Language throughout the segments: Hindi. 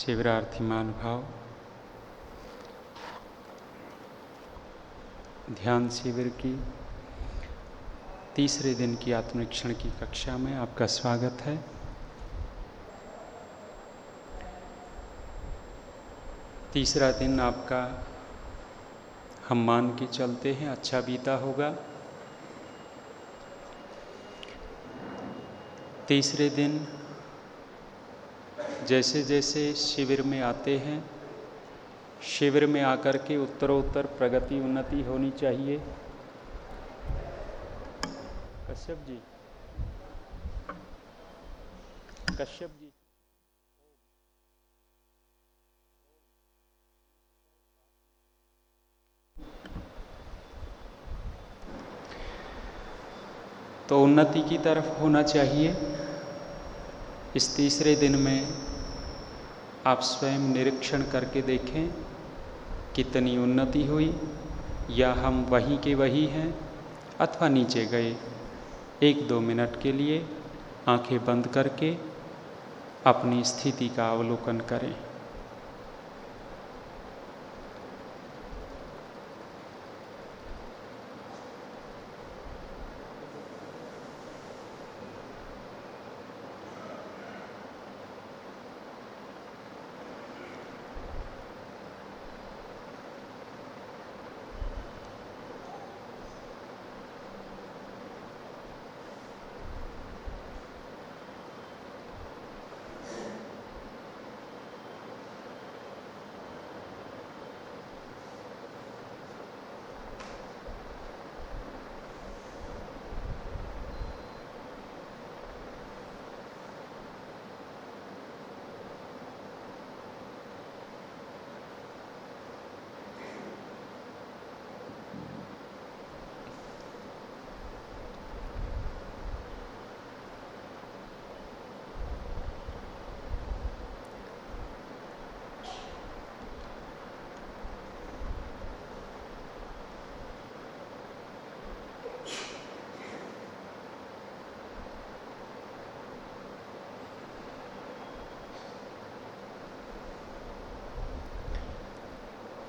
शिविरार्थी मान भाव ध्यान शिविर की तीसरे दिन की आत्मनिरीक्षण की कक्षा में आपका स्वागत है। तीसरा दिन आपका हम मान के चलते हैं अच्छा बीता होगा। तीसरे दिन जैसे जैसे शिविर में आते हैं, शिविर में आकर के उत्तरोत्तर प्रगति उन्नति होनी चाहिए। कश्यप जी। कश्यप जी। तो उन्नति की तरफ़ होना चाहिए। इस तीसरे दिन में आप स्वयं निरीक्षण करके देखें कितनी उन्नति हुई। या हम वहीं के वहीं हैं अथवा नीचे गए। एक दो मिनट के लिए आँखें बंद करके अपनी स्थिति का अवलोकन करें।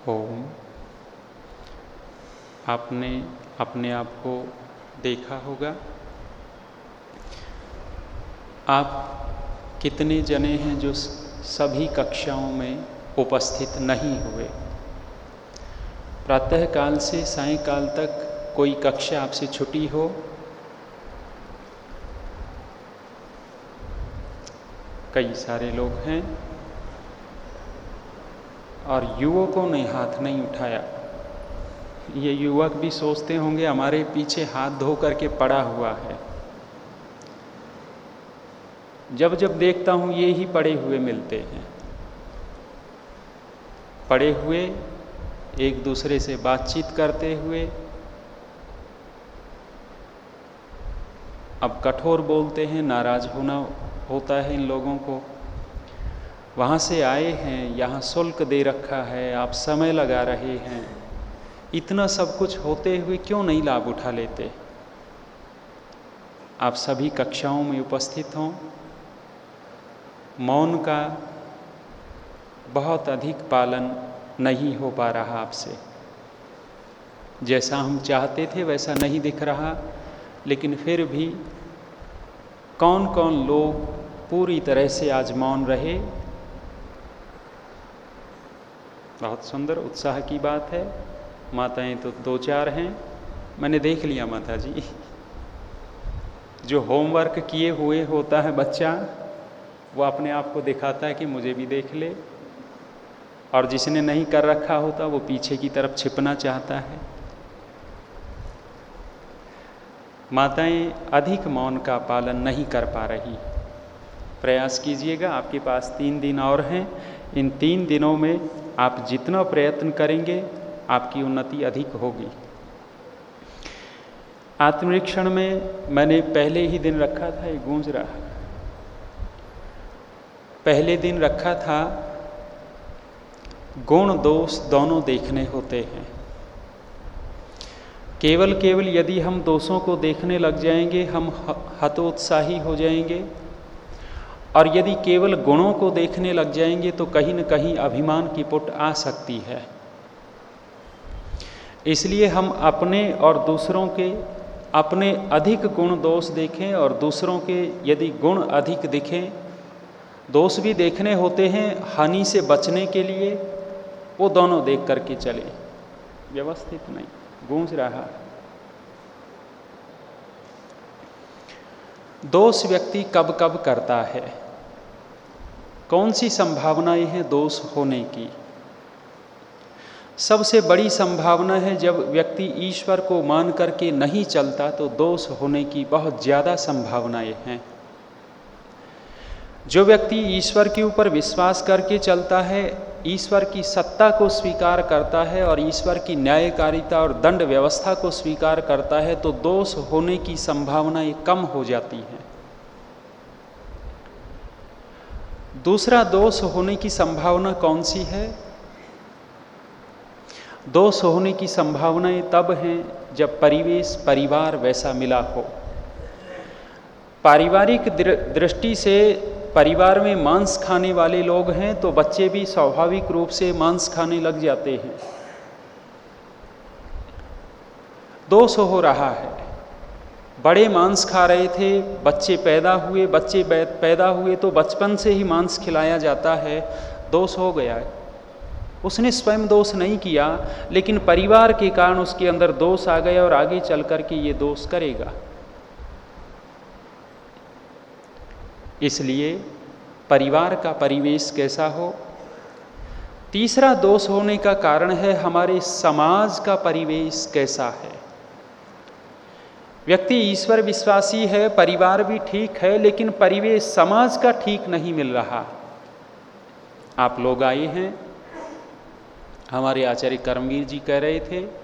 ओम आपने अपने आप को देखा होगा। आप कितने जने हैं जो सभी कक्षाओं में उपस्थित नहीं हुए? प्रातःकाल से सायकाल तक कोई कक्षा आपसे छुट्टी हो? कई सारे लोग हैं। और युवकों ने हाथ नहीं उठाया। ये युवक भी सोचते होंगे, हमारे पीछे हाथ धो करके पड़ा हुआ है। जब जब देखता हूँ, ये ही पड़े हुए मिलते हैं। पड़े हुए, एक दूसरे से बातचीत करते हुए। अब कठोर बोलते हैं, नाराज़ होना होता है इन लोगों को। वहाँ से आए हैं, यहाँ शुल्क दे रखा है, आप समय लगा रहे हैं। इतना सब कुछ होते हुए क्यों नहीं लाभ उठा लेते? आप सभी कक्षाओं में उपस्थित हों। मौन का बहुत अधिक पालन नहीं हो पा रहा आपसे। जैसा हम चाहते थे वैसा नहीं दिख रहा, लेकिन फिर भी कौन कौन लोग पूरी तरह से आज मौन रहे? बहुत सुंदर, उत्साह की बात है। माताएँ तो दो चार हैं। मैंने देख लिया माता जी जो होमवर्क किए हुए होता है बच्चा, वो अपने आप को दिखाता है कि मुझे भी देख ले। और जिसने नहीं कर रखा होता, वो पीछे की तरफ़ छिपना चाहता है। माताएँ अधिक मौन का पालन नहीं कर पा रही। प्रयास कीजिएगा, आपके पास तीन दिन और हैं। इन तीन दिनों में आप जितना प्रयत्न करेंगे, आपकी उन्नति अधिक होगी। आत्मनिरीक्षण में मैंने पहले ही दिन रखा था, ये गूंज रहा पहले दिन रखा था, गुण दोष दोनों देखने होते हैं। केवल केवल यदि हम दोषों को देखने लग जाएँगे, हम हतोत्साही हो जाएँगे और यदि केवल गुणों को देखने लग जाएँगे तो कहीं न कहीं अभिमान की पुट आ सकती है। इसलिए हम अपने और दूसरों के अपने अधिक गुण दोष देखें और दूसरों के यदि गुण अधिक दिखें, दोष भी देखने होते हैं हानि से बचने के लिए, वो दोनों देख करके चले। व्यवस्थित नहीं, गूंज रहा। दोष व्यक्ति कब कब करता है? कौन सी संभावनाएँ हैं दोष होने की? सबसे बड़ी संभावना है जब व्यक्ति ईश्वर को मान करके नहीं चलता तो दोष होने की बहुत ज़्यादा संभावनाएँ हैं। जो व्यक्ति ईश्वर के ऊपर विश्वास करके चलता है ईश्वर की सत्ता को स्वीकार करता है और ईश्वर की न्यायकारिता और दंड व्यवस्था को स्वीकार करता है तो दोष होने की संभावनाएँ कम हो जाती है। दूसरा दोष होने की संभावना कौन सी है? दोष होने की संभावनाएँ तब हैं जब परिवेश, परिवार वैसा मिला हो। पारिवारिक दृष्टि से परिवार में मांस खाने वाले लोग हैं तो बच्चे भी स्वाभाविक रूप से मांस खाने लग जाते हैं। दोष हो रहा है। बड़े मांस खा रहे थे, बच्चे पैदा हुए, बच्चे पैदा हुए तो बचपन से ही मांस खिलाया जाता है। दोष हो गया है। उसने स्वयं दोष नहीं किया, लेकिन परिवार के कारण उसके अंदर दोष आ गया और आगे चल कर के ये दोष करेगा। इसलिए परिवार का परिवेश कैसा हो? तीसरा दोष होने का कारण है हमारे समाज का परिवेश कैसा है। व्यक्ति ईश्वर विश्वासी है, परिवार भी ठीक है, लेकिन परिवेश समाज का ठीक नहीं मिल रहा। आप लोग आए हैं। हमारे आचार्य कर्मवीर जी कह रहे थे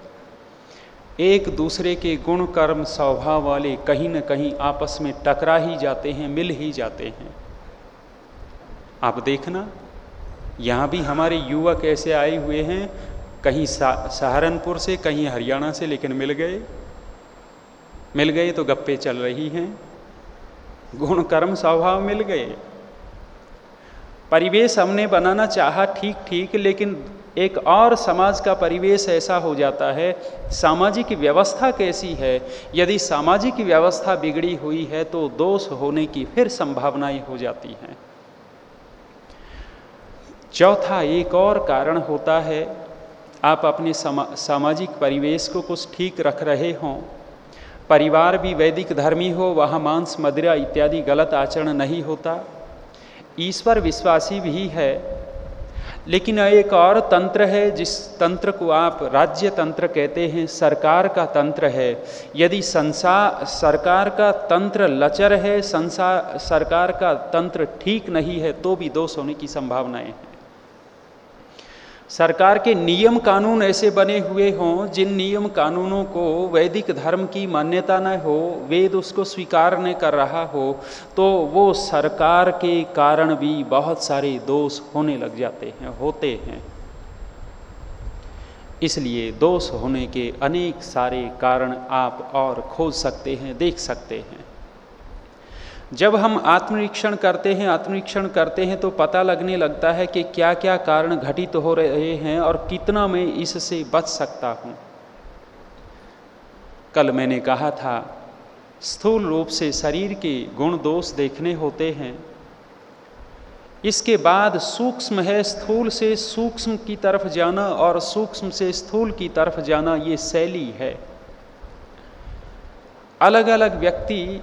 एक दूसरे के गुण, कर्म, स्वभाव वाले कहीं न कहीं आपस में टकरा ही जाते हैं, मिल ही जाते हैं। आप देखना, यहाँ भी हमारे युवक ऐसे आए हुए हैं, कहीं सहारनपुर से, कहीं हरियाणा से, लेकिन मिल गए। मिल गए तो गप्पे चल रही हैं। गुण, कर्म, स्वभाव मिल गए। परिवेश हमने बनाना चाहा ठीक ठीक लेकिन एक और समाज का परिवेश ऐसा हो जाता है सामाजिक व्यवस्था कैसी है? यदि सामाजिक व्यवस्था बिगड़ी हुई है तो दोष होने की फिर संभावनाएँ हो जाती हैं। चौथा एक और कारण होता है आप अपने समा, सामाजिक परिवेश को कुछ ठीक रख रहे हों। परिवार भी वैदिक धर्मी हो वहाँ मांस मदिरा इत्यादि गलत आचरण नहीं होता। ईश्वर विश्वासी भी है लेकिन एक और तंत्र है, जिस तंत्र को आप राज्य तंत्र कहते हैं, सरकार का तंत्र है। यदि संसार सरकार का तंत्र लचर है संसार सरकार का तंत्र ठीक नहीं है तो भी दोष होने की संभावनाएँ हैं। सरकार के नियम कानून ऐसे बने हुए हों, जिन नियम कानूनों को वैदिक धर्म की मान्यता न हो, वेद उसको स्वीकार न कर रहा हो तो वो सरकार के कारण भी बहुत सारे दोष होने लग जाते हैं, होते हैं। इसलिए दोष होने के अनेक सारे कारण आप और खोज सकते हैं, देख सकते हैं। जब हम आत्मनिरीक्षण करते हैं, आत्मनिरीक्षण करते हैं तो पता लगने लगता है कि क्या क्या कारण घटित हो रहे हैं और कितना मैं इससे बच सकता हूँ। कल मैंने कहा था, स्थूल रूप से शरीर के गुण दोष देखने होते हैं। इसके बाद सूक्ष्म है, स्थूल से सूक्ष्म की तरफ़ जाना और सूक्ष्म से स्थूल की तरफ़ जाना ये शैली है। अलग अलग व्यक्ति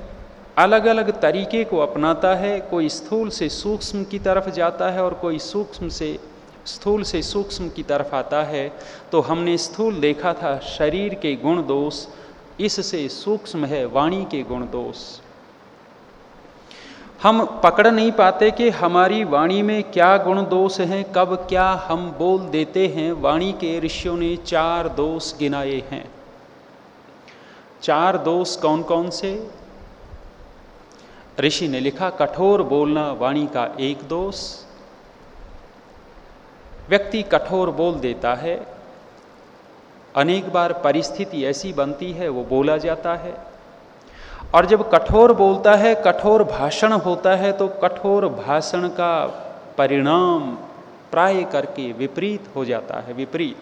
अलग अलग तरीके को अपनाता है, कोई स्थूल से सूक्ष्म की तरफ़ जाता है और कोई सूक्ष्म से, स्थूल से सूक्ष्म की तरफ़ आता है तो हमने स्थूल देखा था शरीर के गुण दोष, इससे सूक्ष्म है वाणी के गुण दोष। हम पकड़ नहीं पाते कि हमारी वाणी में क्या गुण दोष हैं, कब क्या हम बोल देते हैं, वाणी के ऋषियों ने चार दोष गिनाए हैं। चार दोष कौन कौन से? ऋषि ने लिखा, कठोर बोलना वाणी का एक दोष। व्यक्ति कठोर बोल देता है, अनेक बार परिस्थिति ऐसी बनती है, वो बोला जाता है। और जब कठोर बोलता है, कठोर भाषण होता है तो कठोर भाषण का परिणाम प्राय करके विपरीत हो जाता है, विपरीत।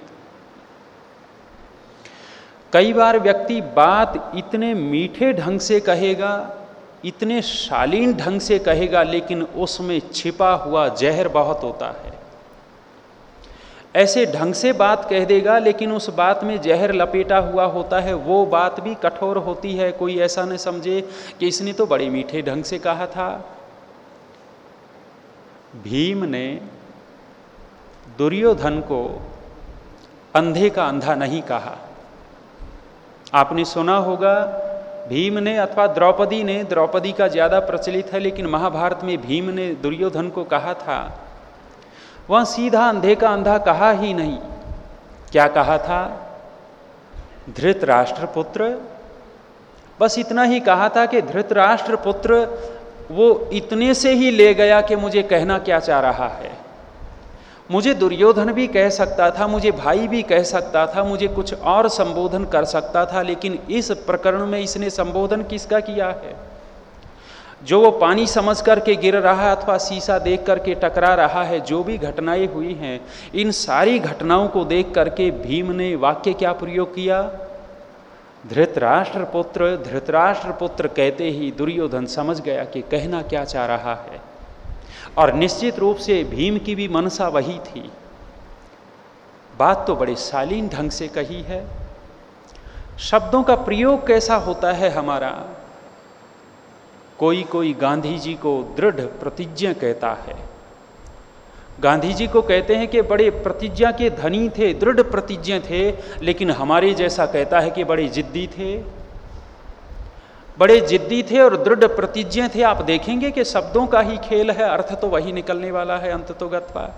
कई बार व्यक्ति बात इतने मीठे ढंग से कहेगा इतने शालीन ढंग से कहेगा, लेकिन उसमें छिपा हुआ जहर बहुत होता है। ऐसे ढंग से बात कह देगा, लेकिन उस बात में जहर लपेटा हुआ होता है। वो बात भी कठोर होती है। कोई ऐसा न समझे कि इसने तो बड़े मीठे ढंग से कहा था। भीम ने दुर्योधन को अंधे का अंधा नहीं कहा। आपने सुना होगा भीम ने अथवा द्रौपदी ने, द्रौपदी का ज़्यादा प्रचलित है, लेकिन महाभारत में भीम ने दुर्योधन को कहा था। वह सीधा अंधे का अंधा कहा ही नहीं। क्या कहा था? धृत राष्ट्रपुत्र बस इतना ही कहा था कि धृत राष्ट्र पुत्र वो इतने से ही ले गया कि मुझे कहना क्या चाह रहा है। मुझे दुर्योधन भी कह सकता था, मुझे भाई भी कह सकता था, मुझे कुछ और संबोधन कर सकता था, लेकिन इस प्रकरण में इसने संबोधन किसका किया है? जो वो पानी समझ करके गिर रहा है अथवा शीशा देख करके टकरा रहा है, जो भी घटनाएँ हुई हैं, इन सारी घटनाओं को देख करके भीम ने वाक्य क्या प्रयोग किया? धृतराष्ट्र पुत्र धृतराष्ट्र पुत्र कहते ही दुर्योधन समझ गया कि कहना क्या चाह रहा है। और निश्चित रूप से भीम की भी मनसा वही थी। बात तो बड़े शालीन ढंग से कही है। शब्दों का प्रयोग कैसा होता है हमारा? कोई कोई गांधी जी को दृढ़ प्रतिज्ञा कहता है। गांधी जी को कहते हैं कि बड़े प्रतिज्ञा के धनी थे, दृढ़ प्रतिज्ञा थे, लेकिन हमारे जैसा कहता है कि बड़े जिद्दी थे। बड़े जिद्दी थे और दृढ़ प्रतिज्ञा थे। आप देखेंगे कि शब्दों का ही खेल है, अर्थ तो वही निकलने वाला है, अंत तो गत्वा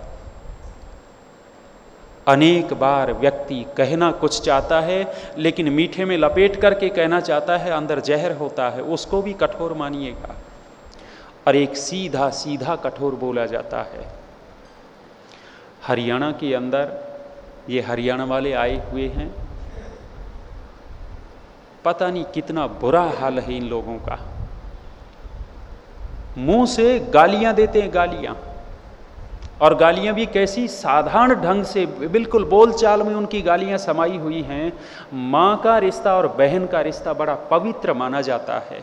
अनेक बार व्यक्ति कहना कुछ चाहता है, लेकिन मीठे में लपेट करके कहना चाहता है, अंदर जहर होता है, उसको भी कठोर मानिएगा। और एक सीधा सीधा कठोर बोला जाता है। हरियाणा के अंदर ये हरियाणा वाले आए हुए हैं पता नहीं कितना बुरा हाल है इन लोगों का। मुँह से गालियाँ देते हैं गालियाँ। और गालियाँ भी कैसी साधारण ढंग से, बिल्कुल बोलचाल में उनकी गालियाँ समाई हुई हैं। माँ का रिश्ता और बहन का रिश्ता बड़ा पवित्र माना जाता है।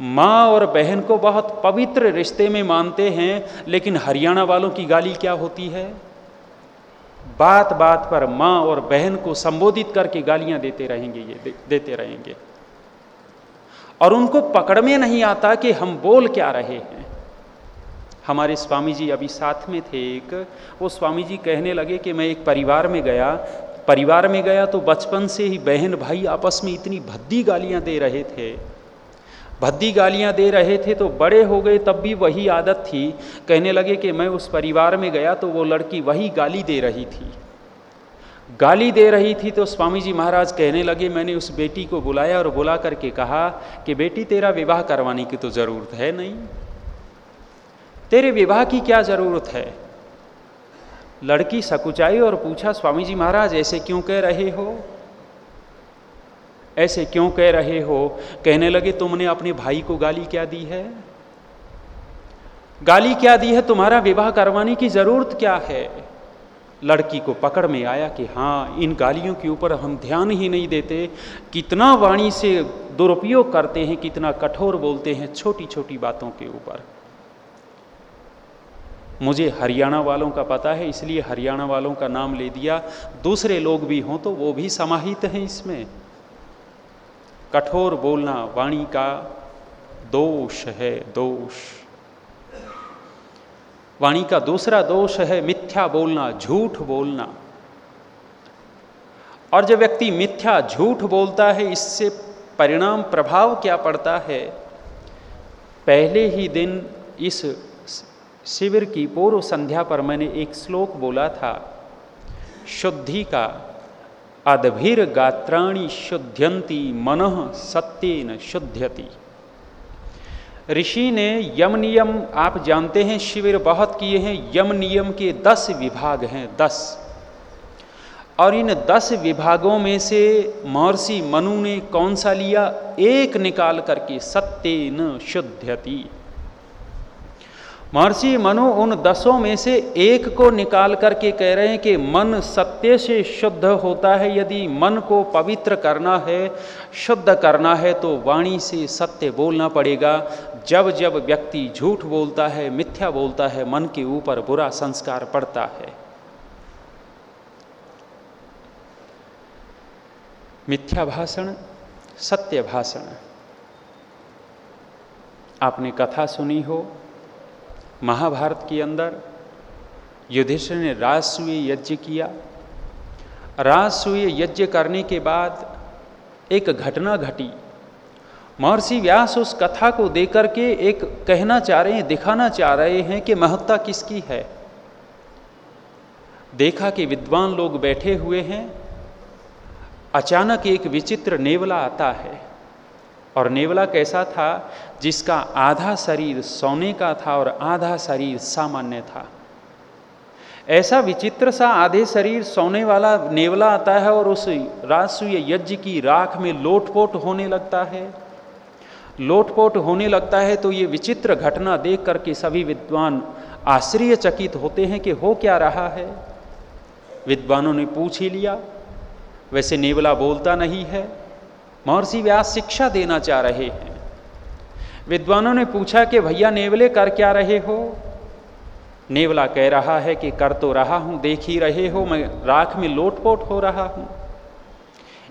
माँ और बहन को बहुत पवित्र रिश्ते में मानते हैं, लेकिन हरियाणा वालों की गाली क्या होती है? बात बात पर माँ और बहन को संबोधित करके गालियाँ देते रहेंगे ये दे, देते रहेंगे। और उनको पकड़ में नहीं आता कि हम बोल क्या रहे हैं। हमारे स्वामी जी अभी साथ में थे एक वो स्वामी जी कहने लगे कि मैं एक परिवार में गया परिवार में गया तो बचपन से ही बहन भाई आपस में इतनी भद्दी गालियाँ दे रहे थे। भद्दी गालियाँ दे रहे थे तो बड़े हो गए, तब भी वही आदत थी। कहने लगे कि मैं उस परिवार में गया तो वो लड़की वही गाली दे रही थी। गाली दे रही थी तो स्वामी जी महाराज कहने लगे, मैंने उस बेटी को बुलाया और बुला करके कहा कि बेटी, तेरा विवाह करवाने की तो ज़रूरत है नहीं। तेरे विवाह की क्या ज़रूरत है? लड़की सकुचाई और पूछा, स्वामी जी महाराज, ऐसे क्यों कह रहे हो? ऐसे क्यों कह रहे हो? कहने लगे, तुमने अपने भाई को गाली क्या दी है? गाली क्या दी है? तुम्हारा विवाह करवाने की ज़रूरत क्या है? लड़की को पकड़ में आया कि हाँ इन गालियों के ऊपर हम ध्यान ही नहीं देते। कितना वाणी से दुरुपयोग करते हैं, कितना कठोर बोलते हैं छोटी छोटी बातों के ऊपर. मुझे हरियाणा वालों का पता है, इसलिए हरियाणा वालों का नाम ले दिया। दूसरे लोग भी हों तो वो भी समाहित हैं इसमें। कठोर बोलना वाणी का दोष है, दोष। वाणी का दूसरा दोष है मिथ्या बोलना, झूठ बोलना। और जब व्यक्ति मिथ्या, झूठ बोलता है, इससे परिणाम प्रभाव क्या पड़ता है? पहले ही दिन इस शिविर की पूर्व संध्या पर मैंने एक श्लोक बोला था, शुद्धि का। अदभिर गात्राणी शुद्ध्यंती मन सत्यन शुद्ध्यति ऋषि ने यम नियम, आप जानते हैं, शिविर बहुत किए हैं, यम नियम के दस विभाग हैं, दस। और इन दस विभागों में से महर्षि मनु ने कौन सा लिया? एक निकाल करके सत्य न शुद्धति महर्षि मनु उन दसों में से एक को निकाल करके कह रहे हैं कि मन सत्य से शुद्ध होता है। यदि मन को पवित्र करना है, शुद्ध करना है तो वाणी से सत्य बोलना पड़ेगा। जब जब व्यक्ति झूठ बोलता है, मिथ्या बोलता है, मन के ऊपर बुरा संस्कार पड़ता है। मिथ्या भाषण, सत्य भाषण। आपने कथा सुनी हो महाभारत के अंदर युधिष्ठिर ने राजसूय यज्ञ किया। राजसूय यज्ञ करने के बाद एक घटना घटी। महर्षि व्यास उस कथा को देकर के एक कहना चाह रहे हैं, दिखाना चाह रहे हैं कि महत्ता किसकी है। देखा कि विद्वान लोग बैठे हुए हैं। अचानक एक विचित्र नेवला आता है। और नेवला कैसा था, जिसका आधा शरीर सोने का था और आधा शरीर सामान्य था। ऐसा विचित्र सा आधे शरीर सोने वाला नेवला आता है और उस राजसूय यज्ञ की राख में लोटपोट होने लगता है। लोटपोट होने लगता है तो ये विचित्र घटना देख करके सभी विद्वान आश्चर्यचकित होते हैं कि हो क्या रहा है। विद्वानों ने पूछ ही लिया, वैसे नेवला बोलता नहीं है। महर्षि व्यास शिक्षा देना चाह रहे हैं। विद्वानों ने पूछा कि भैया, नेवले कर क्या रहे हो? नेवला कह रहा है कि कर तो रहा हूँ, देख ही रहे हो, मैं राख में लोटपोट हो रहा हूँ।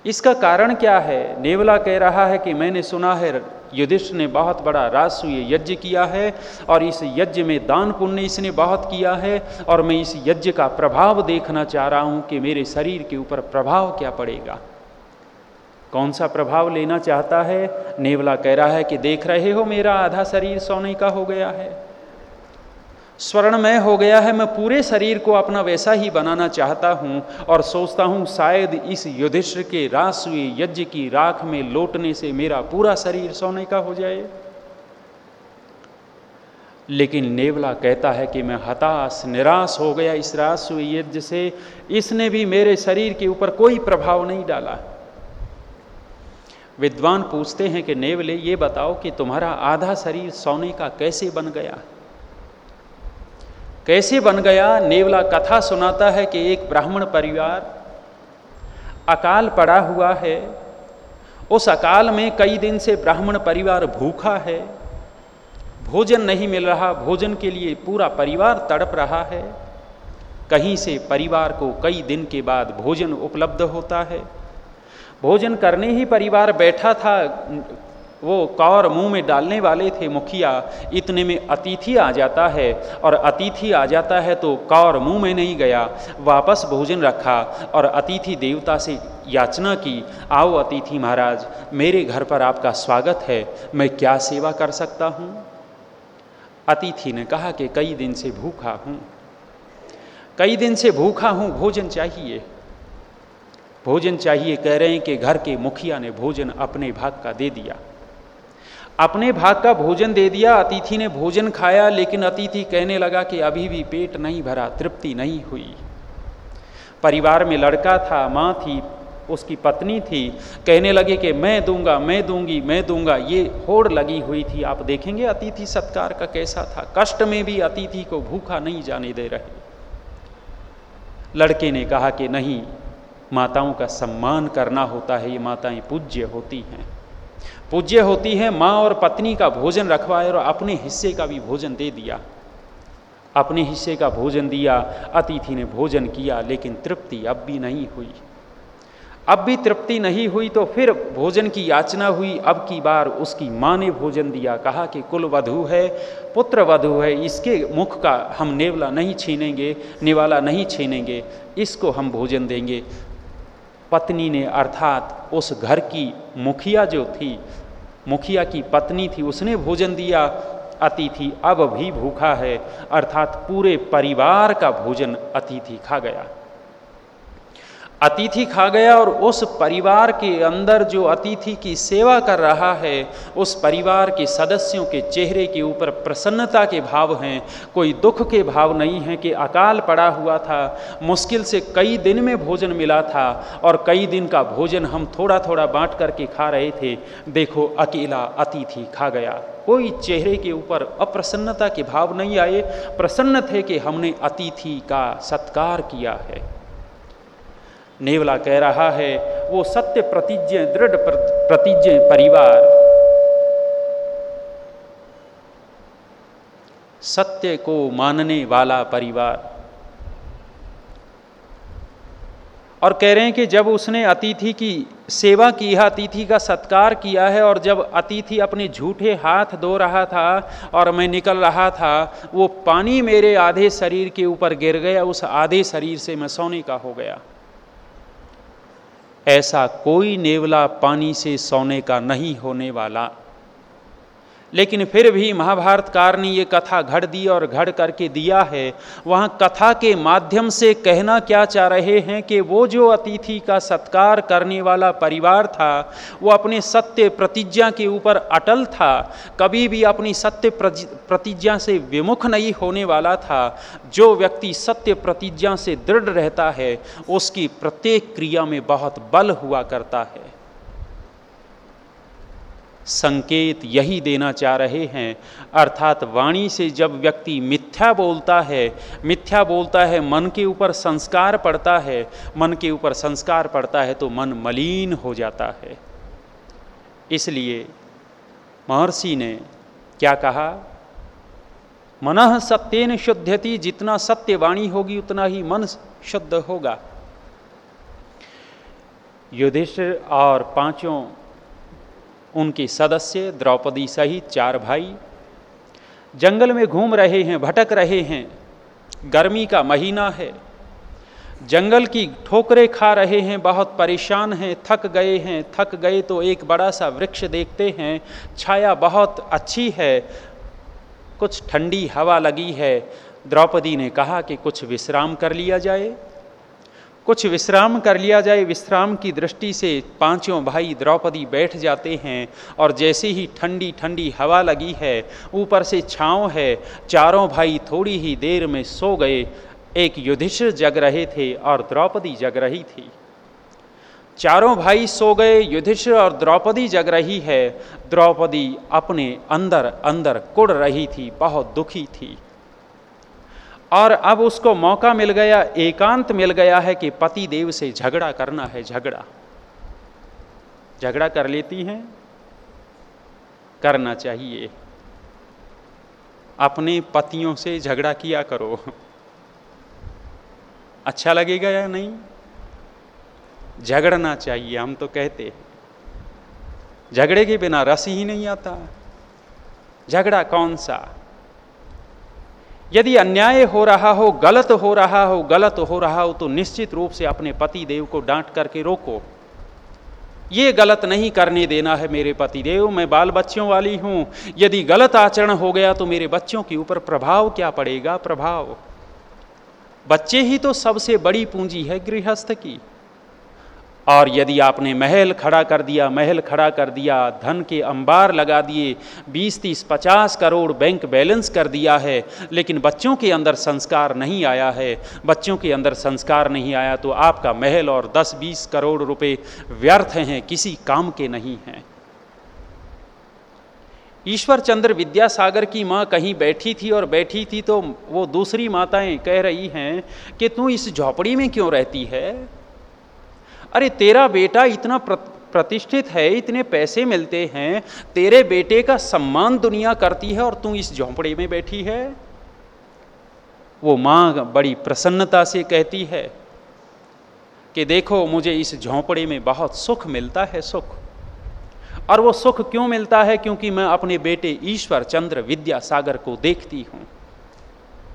इसका कारण क्या है? नेवला कह रहा है कि मैंने सुना है युधिष्ठ ने बहुत बड़ा राजसूय यज्ञ किया है और इस यज्ञ में दान पुण्य इसने बहुत किया है और मैं इस यज्ञ का प्रभाव देखना चाह रहा हूँ कि मेरे शरीर के ऊपर प्रभाव क्या पड़ेगा। कौन सा प्रभाव लेना चाहता है? नेवला कह रहा है कि देख रहे हो मेरा आधा शरीर सोने का हो गया है। स्वर्णमय हो गया है, मैं पूरे शरीर को अपना वैसा ही बनाना चाहता हूँ और सोचता हूँ शायद इस युधिष्ठ के रासुए यज्ञ की राख में लौटने से मेरा पूरा शरीर सोने का हो जाए। लेकिन नेवला कहता है कि मैं हताश, निराश हो गया इस रासुए यज्ञ से। इसने भी मेरे शरीर के ऊपर कोई प्रभाव नहीं डाला। विद्वान पूछते हैं कि, नेवले, ये बताओ कि तुम्हारा आधा शरीर सोने का कैसे बन गया? कैसे बन गया? नेवला कथा सुनाता है कि एक ब्राह्मण परिवार अकाल पड़ा हुआ है। उस अकाल में कई दिन से ब्राह्मण परिवार भूखा है। भोजन नहीं मिल रहा। भोजन के लिए पूरा परिवार तड़प रहा है। कहीं से परिवार को कई दिन के बाद भोजन उपलब्ध होता है। भोजन करने ही परिवार बैठा था। वो कौर मुँह में डालने वाले थे मुखिया। इतने में अतिथि आ जाता है और अतिथि आ जाता है तो कौर मुँह में नहीं गया। वापस भोजन रखा और अतिथि देवता से याचना की, आओ अतिथि महाराज, मेरे घर पर आपका स्वागत है। मैं क्या सेवा कर सकता हूँ? अतिथि ने कहा कि, कई दिन से भूखा हूँ। कई दिन से भूखा हूँ, भोजन चाहिए। भोजन चाहिए, कह रहे हैं कि घर के मुखिया ने भोजन अपने भाग का दे दिया। अपने भाग का भोजन दे दिया, अतिथि ने भोजन खाया, लेकिन अतिथि कहने लगा कि अभी भी पेट नहीं भरा, तृप्ति नहीं हुई। परिवार में लड़का था, माँ थी, उसकी पत्नी थी, कहने लगे कि मैं दूँगा, मैं दूँगी, मैं दूँगा, ये होड़ लगी हुई थी। आप देखेंगे अतिथि सत्कार का कैसा था। कष्ट में भी अतिथि को भूखा नहीं जाने दे रहे। लड़के ने कहा कि नहीं माताओं का सम्मान करना होता है, ये माताएँ पूज्य होती हैं। पूज्य होती हैं, माँ और पत्नी का भोजन रखवाए और अपने हिस्से का भी भोजन दे दिया। अपने हिस्से का भोजन दिया, अतिथि ने भोजन किया, लेकिन तृप्ति अब भी नहीं हुई। अब भी तृप्ति नहीं हुई तो फिर भोजन की याचना हुई। अब की बार उसकी माँ ने भोजन दिया, कहा कि कुल वधु है, पुत्र वधु है, इसके मुख का हम नेवला नहीं छीनेंगे, निवाला नहीं छीनेंगे, इसको हम भोजन देंगे। पत्नी ने अर्थात उस घर की मुखिया जो थी, मुखिया की पत्नी थी, उसने भोजन दिया, अतिथि अब भी भूखा है, अर्थात पूरे परिवार का भोजन अतिथि खा गया। अतिथि खा गया और उस परिवार के अंदर जो अतिथि की सेवा कर रहा है, उस परिवार के सदस्यों के चेहरे के ऊपर प्रसन्नता के भाव हैं। कोई दुख के भाव नहीं है कि अकाल पड़ा हुआ था, मुश्किल से कई दिन में भोजन मिला था और कई दिन का भोजन हम थोड़ा थोड़ा बांट करके खा रहे थे। देखो, अकेला अतिथि खा गया। कोई चेहरे के ऊपर अप्रसन्नता के भाव नहीं आए। प्रसन्न थे कि हमने अतिथि का सत्कार किया है। नेवला कह रहा है, वो सत्य प्रतिज्ञ, दृढ़ प्रतिज्ञ परिवार। सत्य को मानने वाला परिवार। और कह रहे हैं कि जब उसने अतिथि की सेवा की है, अतिथि का सत्कार किया है, और जब अतिथि अपने झूठे हाथ धो रहा था और मैं निकल रहा था, वो पानी मेरे आधे शरीर के ऊपर गिर गया, उस आधे शरीर से मैं सोने का हो गया। ऐसा कोई नेवला पानी से सोने का नहीं होने वाला। लेकिन फिर भी महाभारतकार ने ये कथा घड़ दी और घड़ करके दिया है। वहाँ कथा के माध्यम से कहना क्या चाह रहे हैं कि वो जो अतिथि का सत्कार करने वाला परिवार था, वो अपने सत्य प्रतिज्ञा के ऊपर अटल था, कभी भी अपनी सत्य प्रतिज्ञा से विमुख नहीं होने वाला था। जो व्यक्ति सत्य प्रतिज्ञा से दृढ़ रहता है, उसकी प्रत्येक क्रिया में बहुत बल हुआ करता है। संकेत यही देना चाह रहे हैं। अर्थात वाणी से जब व्यक्ति मिथ्या बोलता है, मिथ्या बोलता है, मन के ऊपर संस्कार पड़ता है, मन के ऊपर संस्कार पड़ता है तो मन मलिन हो जाता है। इसलिए महर्षि ने क्या कहा? मन सत्यन शुद्धति जितना सत्य वाणी होगी उतना ही मन शुद्ध होगा। युधिष्ठिर और पाँचों उनके सदस्य, द्रौपदी सहित चार भाई, जंगल में घूम रहे हैं, भटक रहे हैं। गर्मी का महीना है। जंगल की ठोकरें खा रहे हैं, बहुत परेशान हैं, थक गए हैं। थक गए तो एक बड़ा सा वृक्ष देखते हैं। छाया बहुत अच्छी है। कुछ ठंडी हवा लगी है। द्रौपदी ने कहा कि कुछ विश्राम कर लिया जाए। कुछ विश्राम कर लिया जाए। विश्राम की दृष्टि से पाँचों भाई द्रौपदी बैठ जाते हैं और जैसे ही ठंडी ठंडी हवा लगी है, ऊपर से छाँव है, चारों भाई थोड़ी ही देर में सो गए। एक युधिष्ठिर जग रहे थे और द्रौपदी जग रही थी। चारों भाई सो गए, युधिष्ठिर और द्रौपदी जग रही है। द्रौपदी अपने अंदर अंदर कुड़ रही थी, बहुत दुखी थी। और अब उसको मौका मिल गया, एकांत मिल गया है कि पति देव से झगड़ा करना है, झगड़ा। झगड़ा कर लेती हैं, करना चाहिए। अपने पतियों से झगड़ा किया करो। अच्छा लगेगा या नहीं? झगड़ना चाहिए, हम तो कहते झगड़े के बिना रस ही नहीं आता। झगड़ा कौन सा? यदि अन्याय हो रहा हो, गलत हो रहा हो, गलत हो रहा हो तो निश्चित रूप से अपने पति देव को डांट करके रोको। ये गलत नहीं करने देना है मेरे पति देव मैं बाल बच्चों वाली हूँ। यदि गलत आचरण हो गया तो मेरे बच्चों के ऊपर प्रभाव क्या पड़ेगा? प्रभाव। बच्चे ही तो सबसे बड़ी पूंजी है गृहस्थ की। और यदि आपने महल खड़ा कर दिया, महल खड़ा कर दिया, धन के अंबार लगा दिए 20 तीस पचास करोड़ बैंक बैलेंस कर दिया है, लेकिन बच्चों के अंदर संस्कार नहीं आया है, बच्चों के अंदर संस्कार नहीं आया तो आपका महल और 10-20 करोड़ रुपए व्यर्थ हैं, किसी काम के नहीं हैं। ईश्वर चंद्र विद्यासागर की माँ कहीं बैठी थी और बैठी थी तो वो दूसरी माताएँ कह रही हैं कि तू इस झोपड़ी में क्यों रहती है? अरे तेरा बेटा इतना प्रतिष्ठित है, इतने पैसे मिलते हैं, तेरे बेटे का सम्मान दुनिया करती है और तू इस झोंपड़े में बैठी है? वो माँ बड़ी प्रसन्नता से कहती है कि देखो, मुझे इस झोंपड़े में बहुत सुख मिलता है, सुख। और वो सुख क्यों मिलता है? क्योंकि मैं अपने बेटे ईश्वर चंद्र विद्यासागर को देखती हूँ।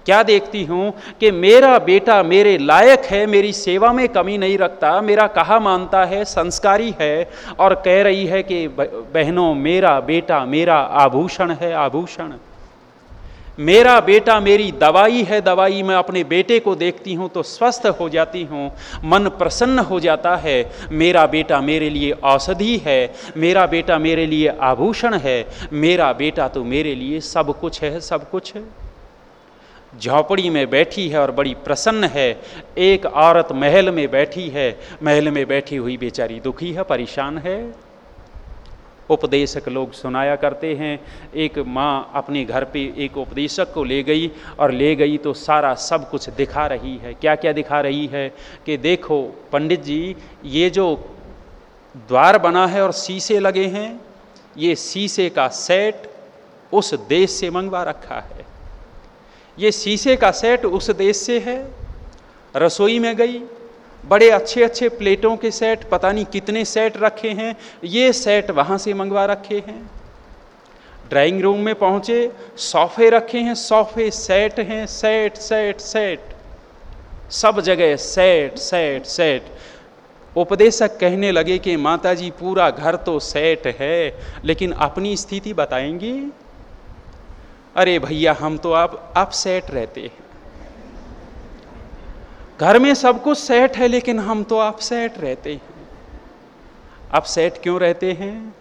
क्या देखती हूँ कि मेरा बेटा मेरे लायक है, मेरी सेवा में कमी नहीं रखता, मेरा कहा मानता है, संस्कारी है और कह रही है कि बहनों, मेरा बेटा मेरा आभूषण है, आभूषण। मेरा बेटा मेरी दवाई है, दवाई मैं अपने बेटे को देखती हूँ तो स्वस्थ हो जाती हूँ, मन प्रसन्न हो जाता है। मेरा बेटा मेरे लिए औषधि है, मेरा बेटा मेरे लिए आभूषण है, मेरा बेटा तो मेरे लिए सब कुछ है, सब कुछ है। झोपड़ी में बैठी है और बड़ी प्रसन्न है। एक औरत महल में बैठी है। महल में बैठी हुई बेचारी दुखी है, परेशान है। उपदेशक लोग सुनाया करते हैं, एक माँ अपने घर पे एक उपदेशक को ले गई और ले गई तो सारा सब कुछ दिखा रही है। क्या क्या दिखा रही है कि देखो पंडित जी, ये जो द्वार बना है और शीशे लगे हैं, ये शीशे का सेट उस देश से मंगवा रखा है। ये शीशे का सेट उस देश से है। रसोई में गई, बड़े अच्छे अच्छे प्लेटों के सेट, पता नहीं कितने सेट रखे हैं, ये सेट वहाँ से मंगवा रखे हैं। ड्राइंग रूम में पहुँचे, सोफे रखे हैं, सोफे सेट हैं, सेट सेट सेट। सब जगह सेट सेट सेट। उपदेशक कहने लगे कि माता जी पूरा घर तो सेट है, लेकिन अपनी स्थिति बताएँगी? अरे भैया, हम तो आप आप सेट रहते हैं। घर में सब कुछ सेट है, लेकिन हम तो आप सेट रहते हैं। आप सेट क्यों रहते हैं?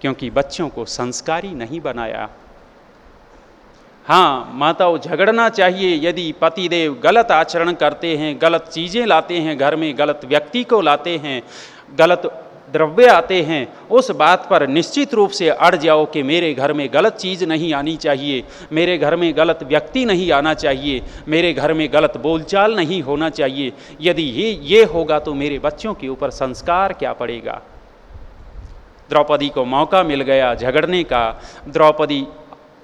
क्योंकि बच्चों को संस्कारी नहीं बनाया। हाँ माताओं, झगड़ना चाहिए। यदि पतिदेव गलत आचरण करते हैं, गलत चीज़ें लाते हैं, घर में गलत व्यक्ति को लाते हैं, गलत द्रव्य आते हैं, उस बात पर निश्चित रूप से अड़ जाओ कि मेरे घर में गलत चीज़ नहीं आनी चाहिए, मेरे घर में गलत व्यक्ति नहीं आना चाहिए, मेरे घर में गलत बोलचाल नहीं होना चाहिए। यदि ये ये होगा तो मेरे बच्चों के ऊपर संस्कार क्या पड़ेगा? द्रौपदी को मौका मिल गया झगड़ने का। द्रौपदी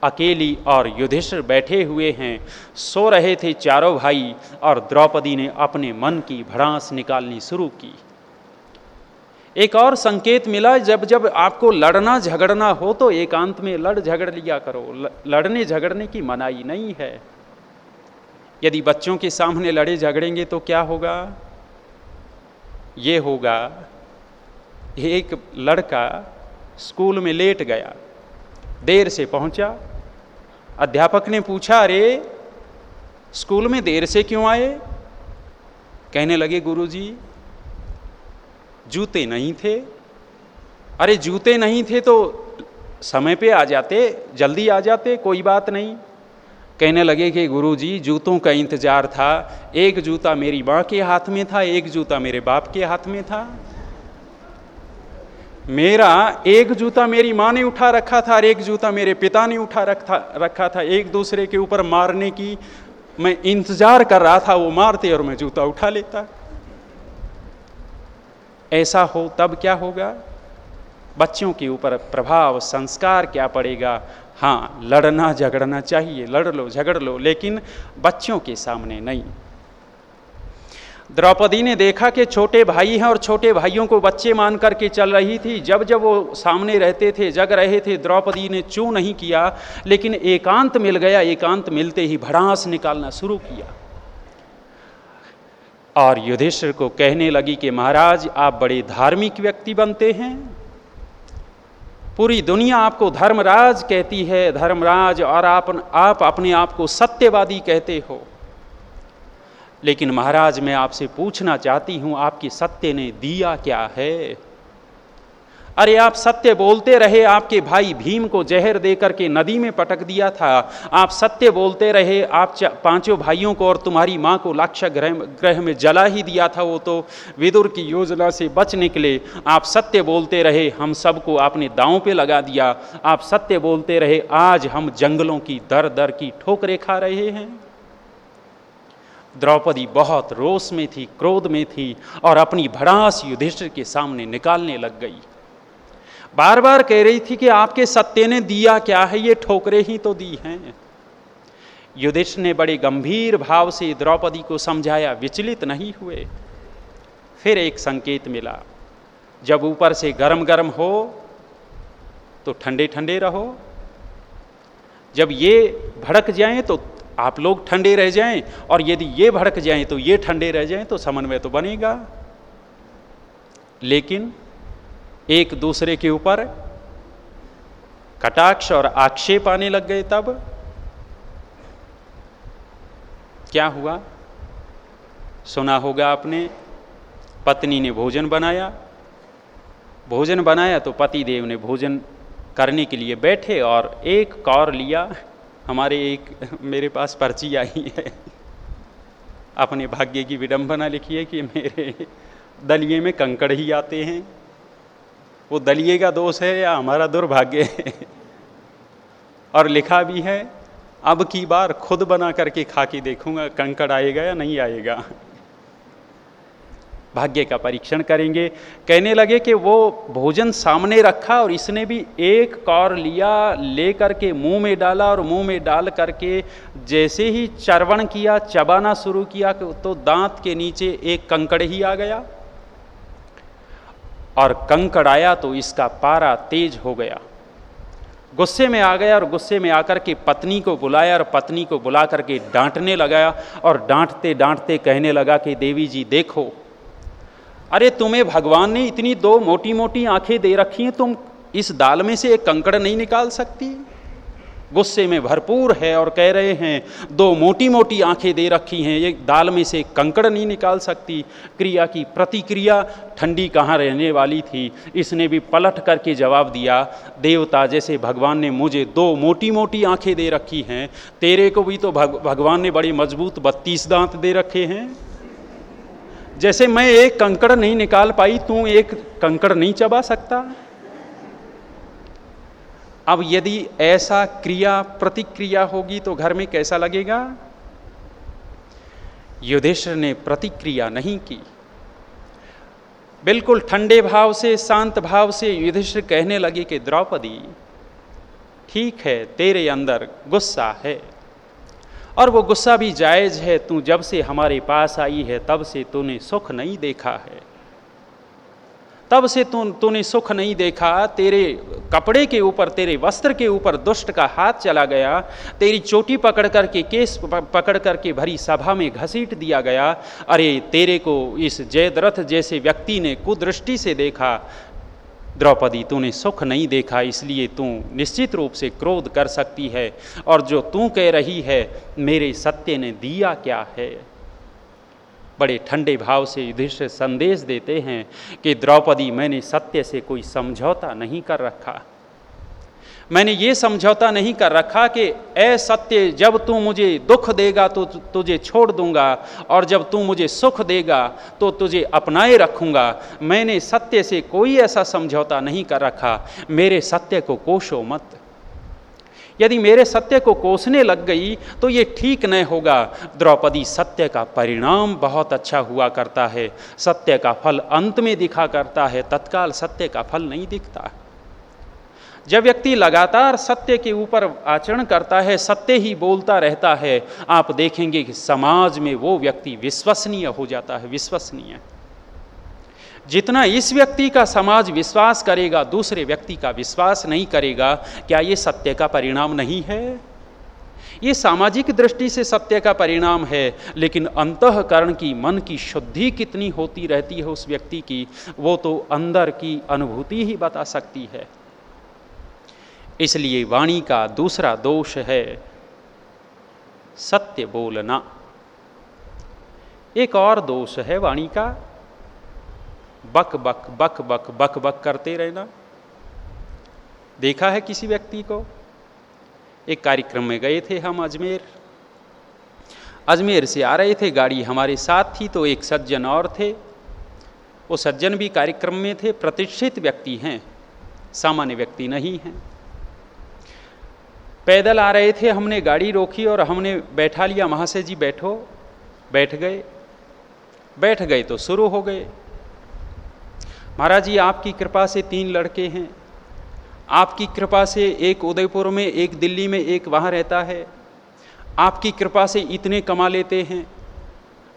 अकेली और युधिष्ठिर बैठे हुए हैं। सो रहे थे चारों भाई और द्रौपदी ने अपने मन की भड़ास निकालनी शुरू की। एक और संकेत मिला, जब जब आपको लड़ना झगड़ना हो तो एकांत में लड़ झगड़ लिया करो। लड़ने झगड़ने की मनाही नहीं है। यदि बच्चों के सामने लड़े झगड़ेंगे तो क्या होगा? ये होगा, एक लड़का स्कूल में लेट गया, देर से पहुँचा। अध्यापक ने पूछा, अरे, स्कूल में देर से क्यों आए? कहने लगे, गुरुजी जूते नहीं थे। अरे जूते नहीं थे तो समय पे आ जाते, जल्दी आ जाते, कोई बात नहीं। कहने लगे कि गुरुजी, जूतों का इंतज़ार था। एक जूता मेरी माँ के हाथ में था, एक जूता मेरे बाप के हाथ में था। मेरा एक जूता मेरी माँ ने उठा रखा था और एक जूता मेरे पिता ने उठा रखा रखा था एक दूसरे के ऊपर मारने की। मैं इंतज़ार कर रहा था, वो मारते और मैं जूता उठा लेता। ऐसा हो, तब क्या होगा? बच्चों के ऊपर प्रभाव, संस्कार क्या पड़ेगा? हाँ लड़ना झगड़ना चाहिए, लड़ लो, झगड़ लो, लेकिन बच्चों के सामने नहीं। द्रौपदी ने देखा कि छोटे भाई हैं और छोटे भाइयों को बच्चे मान करके चल रही थी। जब जब वो सामने रहते थे, जग रहे थे, द्रौपदी ने चू नहीं किया, लेकिन एकांत मिल गया। एकांत मिलते ही भड़ास निकालना शुरू किया। और युधिष्ठिर को कहने लगी कि महाराज, आप बड़े धार्मिक व्यक्ति बनते हैं। पूरी दुनिया आपको धर्मराज कहती है, धर्मराज, और आप आप अपने आप को सत्यवादी कहते हो। लेकिन महाराज, मैं आपसे पूछना चाहती हूँ, आपकी सत्य ने दिया क्या है? अरे आप सत्य बोलते रहे, आपके भाई भीम को जहर दे करके नदी में पटक दिया था। आप सत्य बोलते रहे, आप पाँचों भाइयों को और तुम्हारी माँ को लाक्ष ग्रह ग्रह में जला ही दिया था वो तो। विदुर की योजना से बच निकले। आप सत्य बोलते रहे, हम सबको आपने दांव पे लगा दिया। आप सत्य बोलते रहे, आज हम जंगलों की दर दर की ठोकरे खा रहे हैं। द्रौपदी बहुत रोष में थी, क्रोध में थी और अपनी भड़ास युधिष्ठिर के सामने निकालने लग गई। बार बार कह रही थी कि आपके सत्य ने दिया क्या है? ये ठोकरे ही तो दी हैं। युधिष्ठ ने बड़े गंभीर भाव से द्रौपदी को समझाया, विचलित नहीं हुए। फिर एक संकेत मिला। जब ऊपर से गरम गरम हो तो ठंडे ठंडे रहो। जब ये भड़क जाएँ तो आप लोग ठंडे रह जाएँ, और यदि ये भड़क जाएँ तो ये ठंडे रह जाएँ तो समन्वय तो बनेगा। लेकिन एक दूसरे के ऊपर कटाक्ष और आक्षेप आने लग गए तब। क्या हुआ? सुना होगा आपने, पत्नी ने भोजन बनाया। भोजन बनाया तो पति देव ने भोजन करने के लिए बैठे और एक कौर लिया, हमारे एक, मेरे पास पर्ची आई है। अपने भाग्य की विडंबना लिखी है कि मेरे दलिए में कंकड़ ही आते हैं। वो दलिए का दोष है या हमारा दुर्भाग्य है? और लिखा भी है, अब की बार खुद बना करके खा के देखूँगा, कंकड़ आएगा या नहीं आएगा? भाग्य का परीक्षण करेंगे। कहने लगे कि वो भोजन सामने रखा और इसने भी एक कौर लिया ले करके मुँह में डाला और मुँह में डाल करके जैसे ही चरवण किया, चबाना शुरू किया तो दांत के नीचे एक कंकड़ ही आ गया। और कंकड़ आया तो इसका पारा तेज हो गया। गुस्से में आ गया और गुस्से में आकर के पत्नी को बुलाया और पत्नी को बुला करके डांटने लगाया और डांटते डांटते कहने लगा कि देवी जी, देखो, अरे तुम्हें भगवान ने इतनी दो मोटी मोटी आँखें दे रखी हैं, तुम इस दाल में से एक कंकड़ नहीं निकाल सकती? गुस्से में भरपूर है और कह रहे हैं दो मोटी मोटी आँखें दे रखी हैं ये दाल में से कंकड़ नहीं निकाल सकती। क्रिया की प्रतिक्रिया ठंडी कहाँ रहने वाली थी? इसने भी पलट करके जवाब दिया देवता जैसे भगवान ने मुझे दो मोटी मोटी आँखें दे रखी हैं तेरे को भी तो भग, भगवान ने बड़ी मज़बूत बत्तीस दांत दे रखे हैं। जैसे मैं एक कंकड़ नहीं निकाल पाई तू एक कंकड़ नहीं चबा सकता? अब यदि ऐसा क्रिया प्रतिक्रिया होगी तो घर में कैसा लगेगा? युधिष्ठिर ने प्रतिक्रिया नहीं की। बिल्कुल ठंडे भाव से, शांत भाव से युधिष्ठिर कहने लगे कि, द्रौपदी, ठीक है, तेरे अंदर गुस्सा है और वो गुस्सा भी जायज़ है, तू जब से हमारे पास आई है, तब से तूने सुख नहीं देखा है। तब से तू तु, तूने सुख नहीं देखा तेरे कपड़े के ऊपर तेरे वस्त्र के ऊपर दुष्ट का हाथ चला गया तेरी चोटी पकड़ करके केस पकड़ करके भरी सभा में घसीट दिया गया। अरे तेरे को इस जयद्रथ जैसे व्यक्ति ने कुदृष्टि से देखा। द्रौपदी तूने सुख नहीं देखा इसलिए तू निश्चित रूप से क्रोध कर सकती है। और जो तू कह रही है मेरे सत्य ने दिया क्या है? बड़े ठंडे भाव से युधिष्ठिर संदेश देते हैं कि द्रौपदी, मैंने सत्य से कोई समझौता नहीं कर रखा। मैंने ये समझौता नहीं कर रखा कि ए सत्य जब तू मुझे दुख देगा तो तुझे छोड़ दूँगा, और जब तू मुझे सुख देगा तो तुझे अपनाए रखूँगा। मैंने सत्य से कोई ऐसा समझौता नहीं कर रखा। मेरे सत्य को कोशो मत। यदि मेरे सत्य को कोसने लग गई तो ये ठीक नहीं होगा। द्रौपदी सत्य का परिणाम बहुत अच्छा हुआ करता है। सत्य का फल अंत में दिखा करता है। तत्काल सत्य का फल नहीं दिखता। जब व्यक्ति लगातार सत्य के ऊपर आचरण करता है, सत्य ही बोलता रहता है। आप देखेंगे कि समाज में वो व्यक्ति विश्वसनीय हो जाता है, विश्वसनीय। जितना इस व्यक्ति का समाज विश्वास करेगा, दूसरे व्यक्ति का विश्वास नहीं करेगा, क्या ये सत्य का परिणाम नहीं है? ये सामाजिक दृष्टि से सत्य का परिणाम है, लेकिन अंतकरण की, मन की शुद्धि कितनी होती रहती है उस व्यक्ति की, वो तो अंदर की अनुभूति ही बता सकती है। इसलिए वाणी का दूसरा दोष है, सत्य बोलना। एक और दोष है वाणी का बक बक बक बक बक बक करते रहना। देखा है किसी व्यक्ति को? एक कार्यक्रम में गए थे हम अजमेर। अजमेर से आ रहे थे, गाड़ी हमारे साथ थी तो एक सज्जन और थे। वो सज्जन भी कार्यक्रम में थे, प्रतिष्ठित व्यक्ति हैं, सामान्य व्यक्ति नहीं हैं। पैदल आ रहे थे, हमने गाड़ी रोकी और हमने बैठा लिया, महाशय जी बैठो, बैठ गए। बैठ गए तो शुरू हो गए। महाराज जी, आपकी कृपा से तीन लड़के हैं। आपकी कृपा से एक उदयपुर में, एक दिल्ली में, एक वहाँ रहता है। आपकी कृपा से इतने कमा लेते हैं।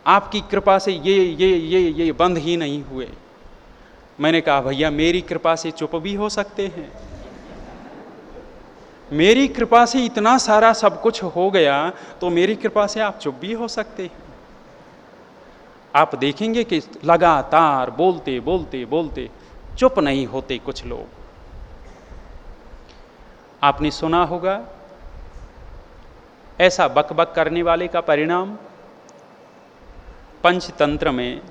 आपकी कृपा से ये ये ये ये बंद ही नहीं हुए। मैंने कहा, भैया, मेरी कृपा से चुप भी हो सकते हैं। मेरी कृपा से इतना सारा सब कुछ हो गया तो मेरी कृपा से आप चुप भी हो सकते हैं। आप देखेंगे कि लगातार बोलते बोलते बोलते चुप नहीं होते कुछ लोग। आपने सुना होगा, ऐसा बक बक करने वाले का परिणाम पंचतंत्र में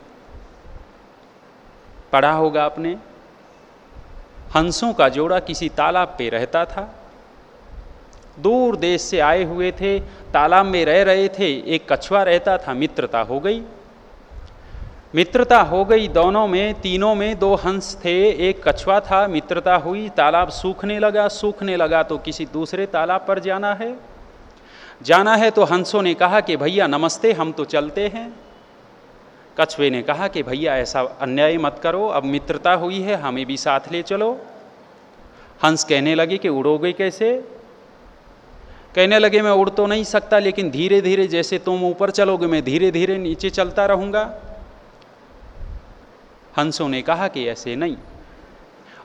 पढ़ा होगा आपने। हंसों का जोड़ा किसी तालाब पे रहता था। दूर देश से आए हुए थे, तालाब में रह रहे थे, एक कछुआ रहता था, मित्रता हो गई। मित्रता हो गई दोनों में, तीनों में दो हंस थे, एक कछुआ था, मित्रता हुई, तालाब सूखने लगा सूखने लगा तो किसी दूसरे तालाब पर जाना है। जाना है तो हंसों ने कहा कि भैया नमस्ते, हम तो चलते हैं। कछुए ने कहा कि भैया ऐसा अन्याय मत करो, अब मित्रता हुई है, हमें भी साथ ले चलो। हंस कहने लगे कि उड़ोगे कैसे? कहने लगे, मैं उड़ तो नहीं सकता, लेकिन धीरे धीरे जैसे तुम ऊपर चलोगे, मैं धीरे धीरे नीचे चलता रहूँगा। हंसों ने कहा कि ऐसे नहीं।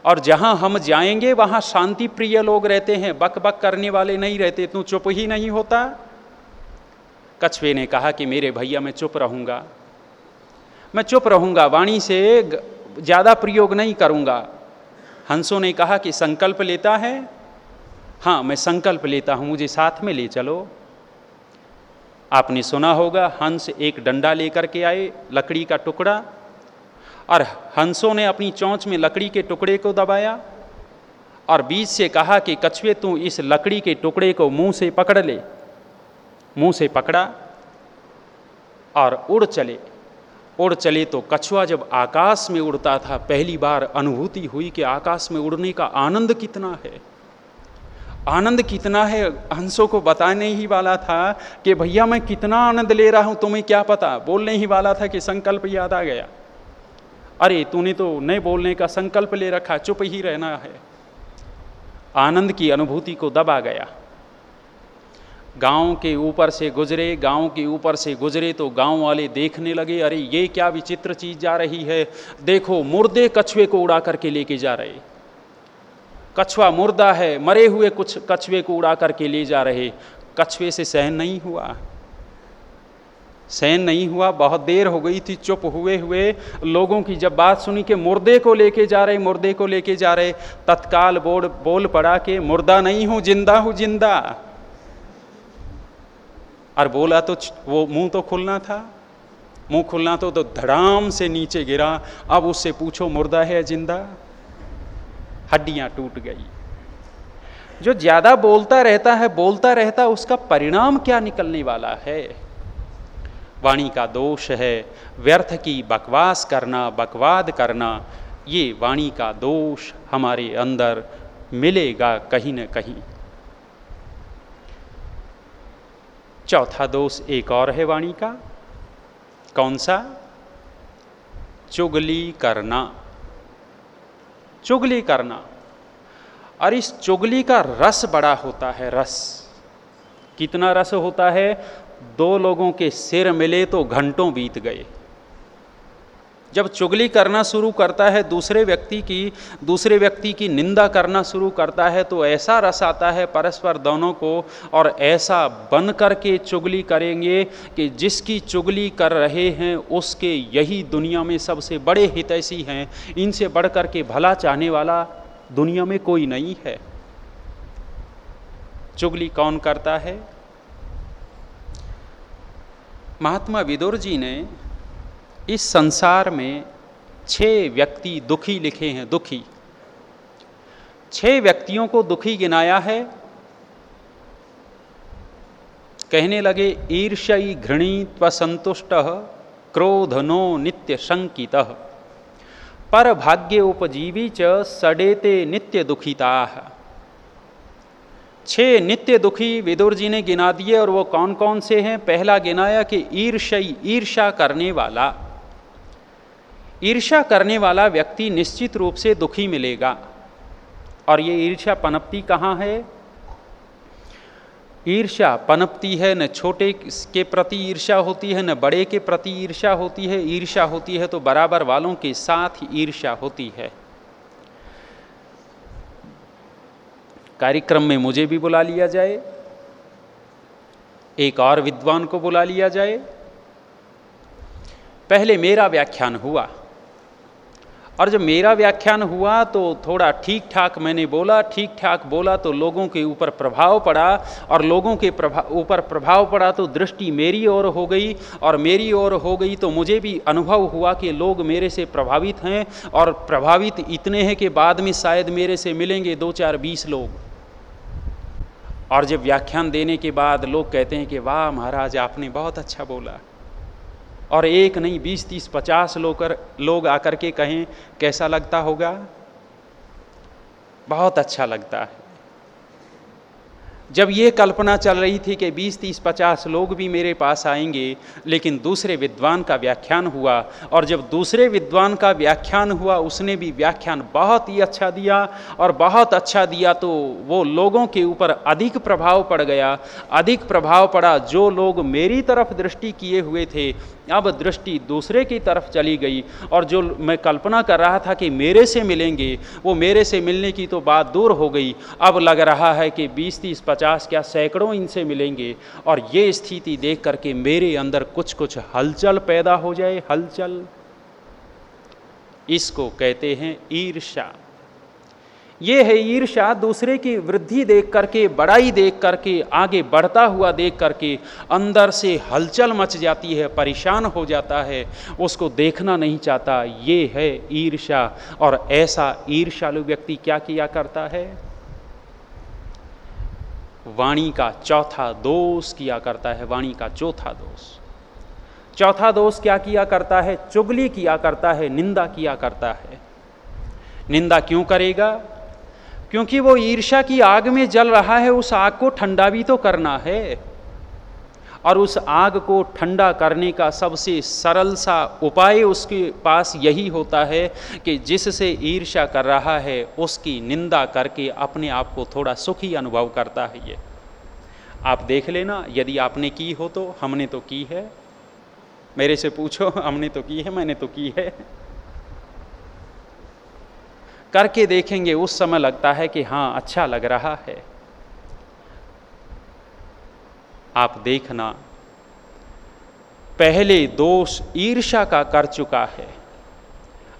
और जहाँ हम जाएँगे, वहाँ शांति प्रिय लोग रहते हैं। बक बक करने वाले नहीं रहते तू चुप ही नहीं होता। कछुए ने कहा कि मेरे भैया, मैं चुप रहूँगा। मैं चुप रहूँगा, वाणी से ज़्यादा प्रयोग नहीं करूँगा। हंसों ने कहा कि संकल्प लेता है? हाँ मैं संकल्प लेता हूँ, मुझे साथ में ले चलो। आपने सुना होगा, हंस एक डंडा लेकर के आए, लकड़ी का टुकड़ा। और हंसों ने अपनी चौंच में लकड़ी के टुकड़े को दबाया और बीच से कहा कि, कछुए, तू इस लकड़ी के टुकड़े को मुँह से पकड़ ले। मुँह से पकड़ा और उड़ चले। उड़ चले तो कछुआ जब आकाश में उड़ता था, पहली बार अनुभूति हुई कि आकाश में उड़ने का आनंद कितना है। आनंद कितना है, हंसों को बताने ही वाला था कि, भैया, मैं कितना आनंद ले रहा हूँ, तुम्हें क्या पता? बोलने ही वाला था कि संकल्प याद आ गया। अरे, तूने तो नहीं बोलने का संकल्प ले रखा, चुप ही रहना है। आनंद की अनुभूति को दबा गया। गाँव के ऊपर से गुजरे, गाँव के ऊपर से गुजरे तो गाँव वाले देखने लगे, अरे, ये क्या विचित्र चीज़ जा रही है? देखो, मुर्दे कछुए को उड़ा करके लेके जा रहे। कछुआ मुर्दा है, मरे हुए कुछ कछुए को उड़ा करके ले जा रहे। कछुए से सहन नहीं हुआ। सहन नहीं हुआ बहुत देर हो गई थी चुप हुए हुए लोगों की जब बात सुनी कि मुर्दे को लेके जा रहे मुर्दे को लेके जा रहे तत्काल बोल बोल पड़ा कि मुर्दा नहीं हूँ ज़िंदा हूँ ज़िंदा। और बोला तो वो मुँह तो खुलना था मुँह खुलना तो, तो धड़ाम से नीचे गिरा अब उससे पूछो मुर्दा है ज़िंदा? हड्डियाँ टूट गई। जो ज़्यादा बोलता रहता है बोलता रहता उसका परिणाम क्या निकलने वाला है? वाणी का दोष है, व्यर्थ की बकवास करना, बकवाद करना, ये वाणी का दोष हमारे अंदर मिलेगा कहीं न कहीं। चौथा दोष एक और है वाणी का। कौन सा? चुगली करना। चुगली करना। और इस चुगली का रस बड़ा होता है, रस। कितना रस होता है? दो लोगों के सिर मिले तो घंटों बीत गए। जब चुगली करना शुरू करता है, दूसरे व्यक्ति की, दूसरे व्यक्ति की निंदा करना शुरू करता है तो ऐसा रस आता है परस्पर दोनों को और ऐसा बन करके चुगली करेंगे कि जिसकी चुगली कर रहे हैं, उसके यही दुनिया में सबसे बड़े हितैषी हैं। इनसे बढ़ कर के भला चाहने वाला दुनिया में कोई नहीं है। चुगली कौन करता है? महात्मा विदुर जी ने इस संसार में छह व्यक्ति दुखी लिखे हैं, दुखी। छह व्यक्तियों को दुखी गिनाया है। कहने लगे ईर्ष्यी घृणी संतुष्ट क्रोधनो नित्य शंकित। पर भाग्य उपजीवी च सडेते नित्य दुखिता। छह नित्य दुखी विदुर जी ने गिना दिए और वो कौन कौन से हैं? पहला गिनाया कि ईर्षई ईर्षा करने वाला। ईर्षा करने वाला व्यक्ति निश्चित रूप से दुखी मिलेगा। और ये ईर्षा पनपती कहाँ है? ईर्षा पनपती है, न छोटे के प्रति ईर्षा होती है, न बड़े के प्रति ईर्षा होती है। ईर्षा होती है तो बराबर वालों के साथ ईर्षा होती है। कार्यक्रम में मुझे भी बुला लिया जाए, एक और विद्वान को बुला लिया जाए। पहले मेरा व्याख्यान हुआ, और जब मेरा व्याख्यान हुआ तो थोड़ा ठीक ठाक मैंने बोला ठीक ठाक बोला तो लोगों के ऊपर प्रभाव पड़ा, और लोगों के प्रभाव ऊपर प्रभाव पड़ा तो दृष्टि मेरी ओर हो गई, और मेरी ओर हो गई तो मुझे भी अनुभव हुआ कि लोग मेरे से प्रभावित हैं, और प्रभावित इतने हैं कि बाद में शायद मेरे से मिलेंगे दो चार बीस लोग। और जब व्याख्यान देने के बाद लोग कहते हैं कि वाह महाराज, आपने बहुत अच्छा बोला। और एक नहीं, बीस, तीस, पचास लोग लोग आकर के कहें, कैसा लगता होगा? बहुत अच्छा लगता है। जब ये कल्पना चल रही थी कि 20 30 50 लोग भी मेरे पास आएँगे, लेकिन दूसरे विद्वान का व्याख्यान हुआ, और जब दूसरे विद्वान का व्याख्यान हुआ, उसने भी व्याख्यान बहुत ही अच्छा दिया, और बहुत अच्छा दिया तो वो लोगों के ऊपर अधिक प्रभाव पड़ गया। अधिक प्रभाव पड़ा जो लोग मेरी तरफ़ दृष्टि किए हुए थे। अब दृष्टि दूसरे की तरफ़ चली गई, और जो मैं कल्पना कर रहा था कि मेरे से मिलेंगे, वो मेरे से मिलने की तो बात दूर हो गई। अब लग रहा है कि बीस, तीस क्या सैकड़ों इनसे मिलेंगे। और ये स्थिति देख करके मेरे अंदर कुछ कुछ हलचल पैदा हो जाए, हलचल। इसको कहते हैं ईर्षा ये है ईर्षा दूसरे की वृद्धि देख करके, बड़ाई देख करके, आगे बढ़ता हुआ देख करके अंदर से हलचल मच जाती है, परेशान हो जाता है। उसको देखना नहीं चाहता। ये है ईर्षा और ऐसा ईर्षालु व्यक्ति क्या किया करता है? वाणी का चौथा दोष किया करता है, वाणी का चौथा दोष। चौथा दोष क्या किया करता है? चुगली किया करता है, निंदा किया करता है। निंदा क्यों करेगा? क्योंकि वो ईर्षा की आग में जल रहा है, उस आग को ठंडा भी तो करना है। और उस आग को ठंडा करने का सबसे सरल सा उपाय उसके पास यही होता है कि जिससे ईर्षा कर रहा है, उसकी निंदा करके अपने आप को थोड़ा सुखी अनुभव करता है ये। आप देख लेना, यदि आपने की हो तो हमने तो की है। मेरे से पूछो, हमने तो की है, मैंने तो की है। करके देखेंगे, उस समय लगता है कि हाँ अच्छा लग रहा है। आप देखना। पहले दोष ईर्षा का कर चुका है।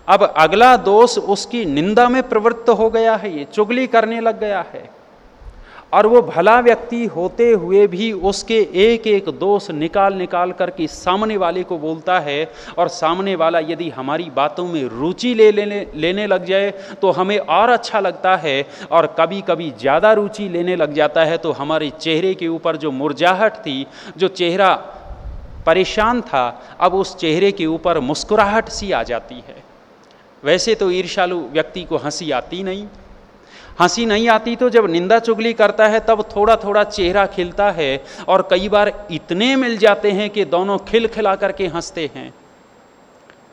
अब अगला दोष उसकी निंदा में प्रवृत्त हो गया है, ये चुगली करने लग गया है। और वो भला व्यक्ति होते हुए भी उसके एक एक दोष निकाल निकाल करके सामने वाले को बोलता है और सामने वाला यदि हमारी बातों में रुचि ले लेने लेने लग जाए तो हमें और अच्छा लगता है और कभी कभी ज़्यादा रुचि लेने लग जाता है तो हमारे चेहरे के ऊपर जो मुरझाहट थी, जो चेहरा परेशान था, अब उस चेहरे के ऊपर मुस्कुराहट सी आ जाती है। वैसे तो ईर्षालु व्यक्ति को हँसी आती नहीं। हँसी नहीं आती तो जब निंदा चुगली करता है, तब थोड़ा थोड़ा चेहरा खिलता है और कई बार इतने मिल जाते हैं कि दोनों खिल खिला करके हँसते हैं।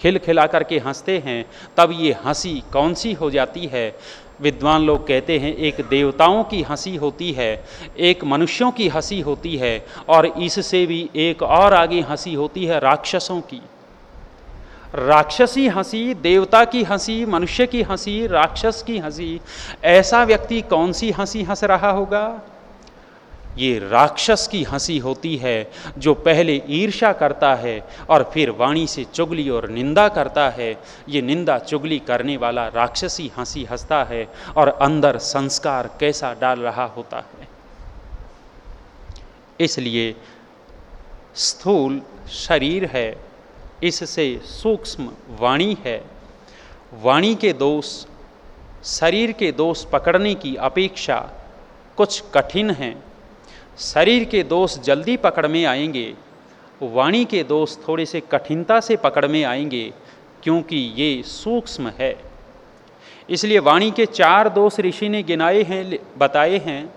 खिल खिला करके हँसते हैं, तब ये हँसी कौन सी हो जाती है? विद्वान लोग कहते हैं, एक देवताओं की हँसी होती है, एक मनुष्यों की हँसी होती है और इससे भी एक और आगे हँसी होती है राक्षसों की। राक्षसी हँसी, देवता की हँसी, मनुष्य की हँसी, राक्षस की हँसी, ऐसा व्यक्ति कौन सी हँसी हंस रहा होगा? ये राक्षस की हँसी होती है, जो पहले ईर्षा करता है और फिर वाणी से चुगली और निंदा करता है। ये निंदा चुगली करने वाला राक्षसी हँसी हंसता है और अंदर संस्कार कैसा डाल रहा होता है। इसलिए स्थूल शरीर है इससे सूक्ष्म वाणी है। वाणी के दोष, शरीर के दोष पकड़ने की अपेक्षा कुछ कठिन हैं। शरीर के दोष जल्दी पकड़ में आएँगे, वाणी के दोष थोड़े से कठिनता से पकड़ में आएँगे, क्योंकि ये सूक्ष्म है। इसलिए वाणी के चार दोष ऋषि ने गिनाए हैं, बताए हैं।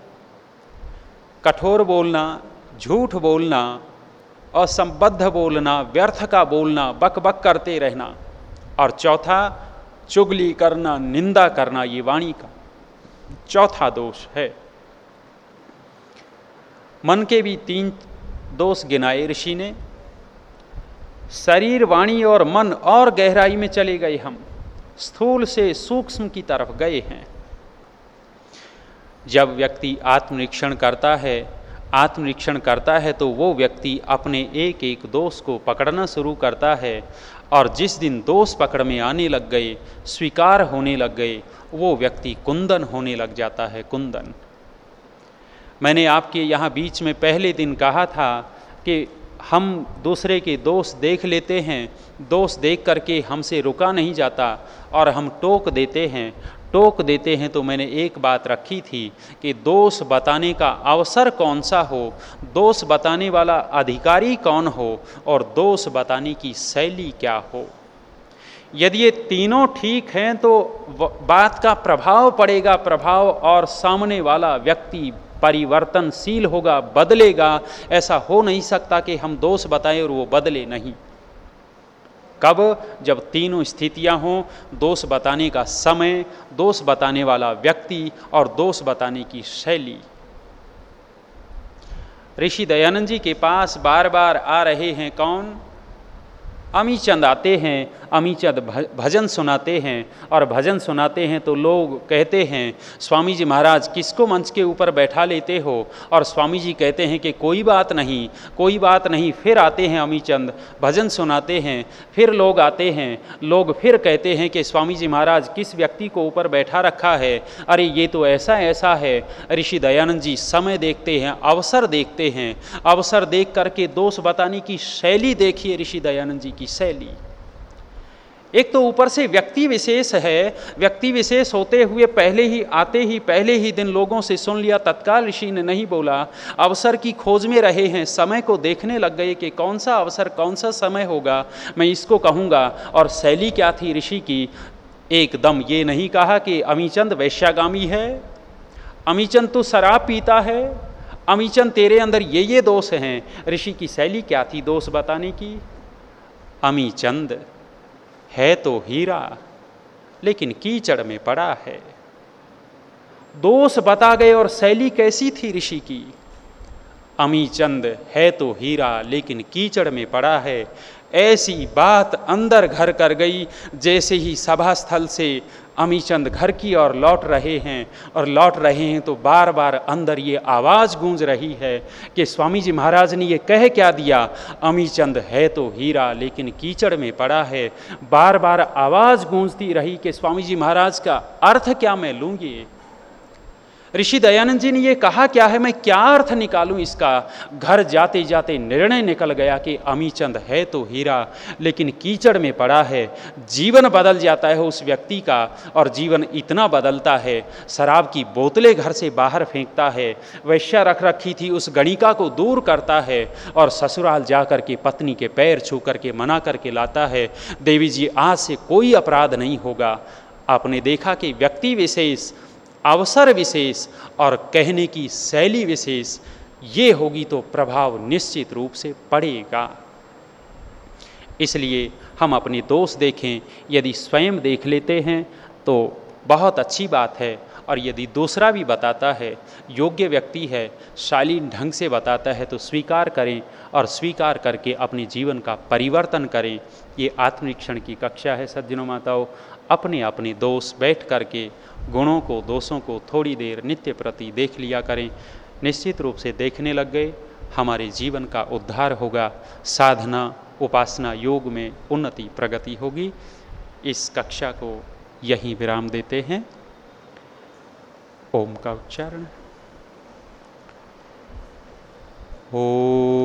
कठोर बोलना, झूठ बोलना असंबद्ध बोलना, व्यर्थ का बोलना बक बक करते रहना। और चौथा, चुगली करना, निंदा करना, ये वाणी का चौथा दोष है। मन के भी तीन दोष गिनाए ऋषि ने। शरीर, वाणी और मन और गहराई में चले गए हम। स्थूल से सूक्ष्म की तरफ़ गए हैं। जब व्यक्ति आत्मनिरीक्षण करता है आत्मनिरीक्षण करता है तो वो व्यक्ति अपने एक एक दोष को पकड़ना शुरू करता है। और जिस दिन दोष पकड़ में आने लग गए, स्वीकार होने लग गए, वो व्यक्ति कुंदन होने लग जाता है, कुंदन। मैंने आपके यहाँ बीच में पहले दिन कहा था कि हम दूसरे के दोष देख लेते हैं, दोष देख करके हमसे रुका नहीं जाता और हम टोक देते हैं। टोक देते हैं तो मैंने एक बात रखी थी कि दोष बताने का अवसर कौन सा हो? दोष बताने वाला अधिकारी कौन हो? और दोष बताने की शैली क्या हो? यदि ये तीनों ठीक हैं तो बात का प्रभाव पड़ेगा, प्रभाव और सामने वाला व्यक्ति परिवर्तनशील होगा, बदलेगा। ऐसा हो नहीं सकता कि हम दोष बताएँ और वो बदले नहीं। कब? जब तीनों स्थितियाँ हों, दोष बताने का समय, दोष बताने वाला व्यक्ति और दोष बताने की शैली। ऋषि दयानंद जी के पास बार बार आ रहे हैं, कौन? अमीचंद आते हैं, अमी चंद भजन सुनाते हैं और भजन सुनाते हैं तो लोग कहते हैं, स्वामी जी महाराज, किसको मंच के ऊपर बैठा लेते हो? और स्वामी जी कहते हैं कि, कोई बात नहीं, कोई बात नहीं, फिर आते हैं अमी चंद, भजन सुनाते हैं, फिर लोग आते हैं, लोग फिर कहते हैं कि, स्वामी जी महाराज, किस व्यक्ति को ऊपर बैठा रखा है? अरे, ये तो ऐसा ऐसा है, ऋषि दयानंद जी, समय देखते हैं, अवसर देखते हैं, अवसर देख करके दोष बताने की शैली देखिए ऋषि दयानंद जी की शैली। एक तो ऊपर से व्यक्ति विशेष है, व्यक्ति विशेष होते हुए पहले ही, आते ही, पहले ही दिन लोगों से सुन लिया। तत्काल ऋषि ने नहीं बोला, अवसर की खोज में रहे हैं, समय को देखने लग गए कि कौन सा अवसर, कौन सा समय होगा, मैं इसको कहूँगा। और शैली क्या थी ऋषि की? एकदम ये नहीं कहा कि अमीचंद वैश्यागामी है, अमीचंद तो शराब पीता है, अमीचंद तेरे अंदर ये ये दोष हैं। ऋषि की शैली क्या थी? दोष बताने की। अमी चंद, है तो हीरा, लेकिन कीचड़ में पड़ा है। दोष बता गए और शैली कैसी थी ऋषि की? अमी चंद, है तो हीरा, लेकिन कीचड़ में पड़ा है। ऐसी बात अंदर घर कर गई, जैसे ही सभा स्थल से अमीचंद घर की ओर लौट रहे हैं और लौट रहे हैं तो बार बार अंदर ये आवाज़ गूंज रही है कि स्वामी जी महाराज ने ये कह क्या दिया? अमीचंद है तो हीरा, लेकिन कीचड़ में पड़ा है। बार बार आवाज़ गूंजती रही कि स्वामी जी महाराज का अर्थ क्या मैं लूँगी? ऋषि दयानंद जी ने ये कहा, क्या है, मैं क्या अर्थ निकालूं इसका? घर जाते जाते निर्णय निकल गया कि अमीचंद है तो हीरा, लेकिन कीचड़ में पड़ा है। जीवन बदल जाता है उस व्यक्ति का, और जीवन इतना बदलता है। शराब की बोतलें घर से बाहर फेंकता है। वैश्या रख रखी थी उस गणिका को दूर करता है, और ससुराल जा कर के पत्नी के पैर छू करके मना करके लाता है। देवी जी, आज से कोई अपराध नहीं होगा। आपने देखा कि व्यक्ति विशेष अवसर विशेष और कहने की शैली विशेष, ये होगी तो प्रभाव निश्चित रूप से पड़ेगा। इसलिए हम अपने दोष देखें, यदि स्वयं देख लेते हैं तो बहुत अच्छी बात है। और यदि दूसरा भी बताता है, योग्य व्यक्ति है, शालीन ढंग से बताता है तो स्वीकार करें और स्वीकार करके अपने जीवन का परिवर्तन करें। ये आत्मनिरीक्षण की कक्षा है, सज्जनों माताओं। अपने अपने दोष बैठ करके गुणों को, दोषों को थोड़ी देर नित्य प्रति देख लिया करें। निश्चित रूप से देखने लग गए। हमारे जीवन का उद्धार होगा। साधना, उपासना योग में उन्नति प्रगति होगी। इस कक्षा को यहीं विराम देते हैं। ओम का उच्चारण। ओ